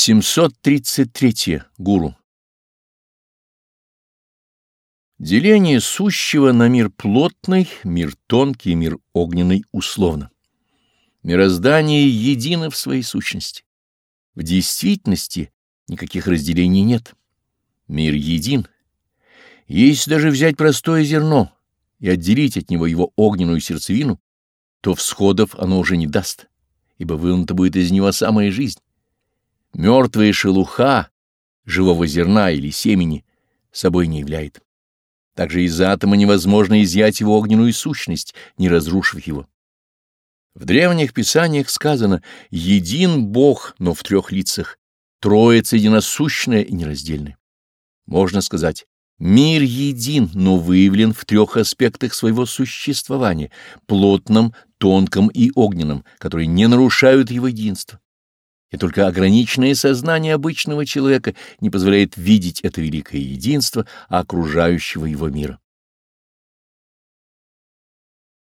733. Гуру. Деление сущего на мир плотный, мир тонкий, мир огненный условно. Мироздание едино в своей сущности. В действительности никаких разделений нет. Мир един. Если даже взять простое зерно и отделить от него его огненную сердцевину, то всходов оно уже не даст, ибо вынута будет из него самая жизнь. Мертвая шелуха живого зерна или семени собой не являет. Также из атома невозможно изъять его огненную сущность, не разрушив его. В древних писаниях сказано «един Бог, но в трех лицах, троица единосущная и нераздельная». Можно сказать «мир един, но выявлен в трех аспектах своего существования — плотном, тонком и огненном, которые не нарушают его единство» и только ограниченное сознание обычного человека не позволяет видеть это великое единство окружающего его мира.